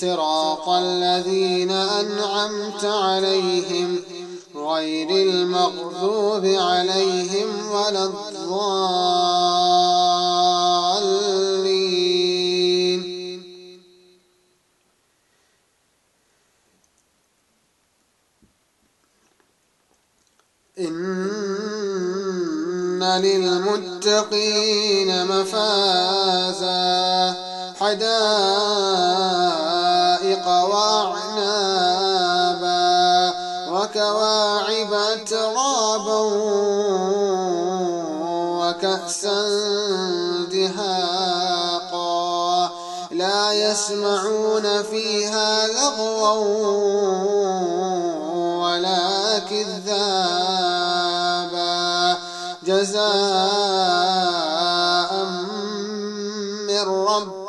صراط الذين أنعمت عليهم غير المغضوب عليهم ولا الضالين. إن للمتقين مفازا. حدائق وأعنابا وكواعب ترابا وكأسا دهاقا لا يسمعون فيها لغوا ولا كذابا جزاء من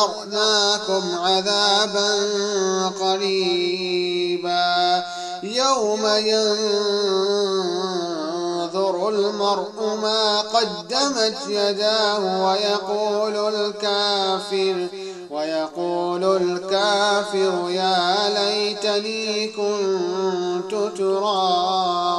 أنذرناكم عذابا قريبا يوم ينظر المرء ما قدمت يداه ويقول الكافر ويقول الكافر يا ليتني كنت ترابا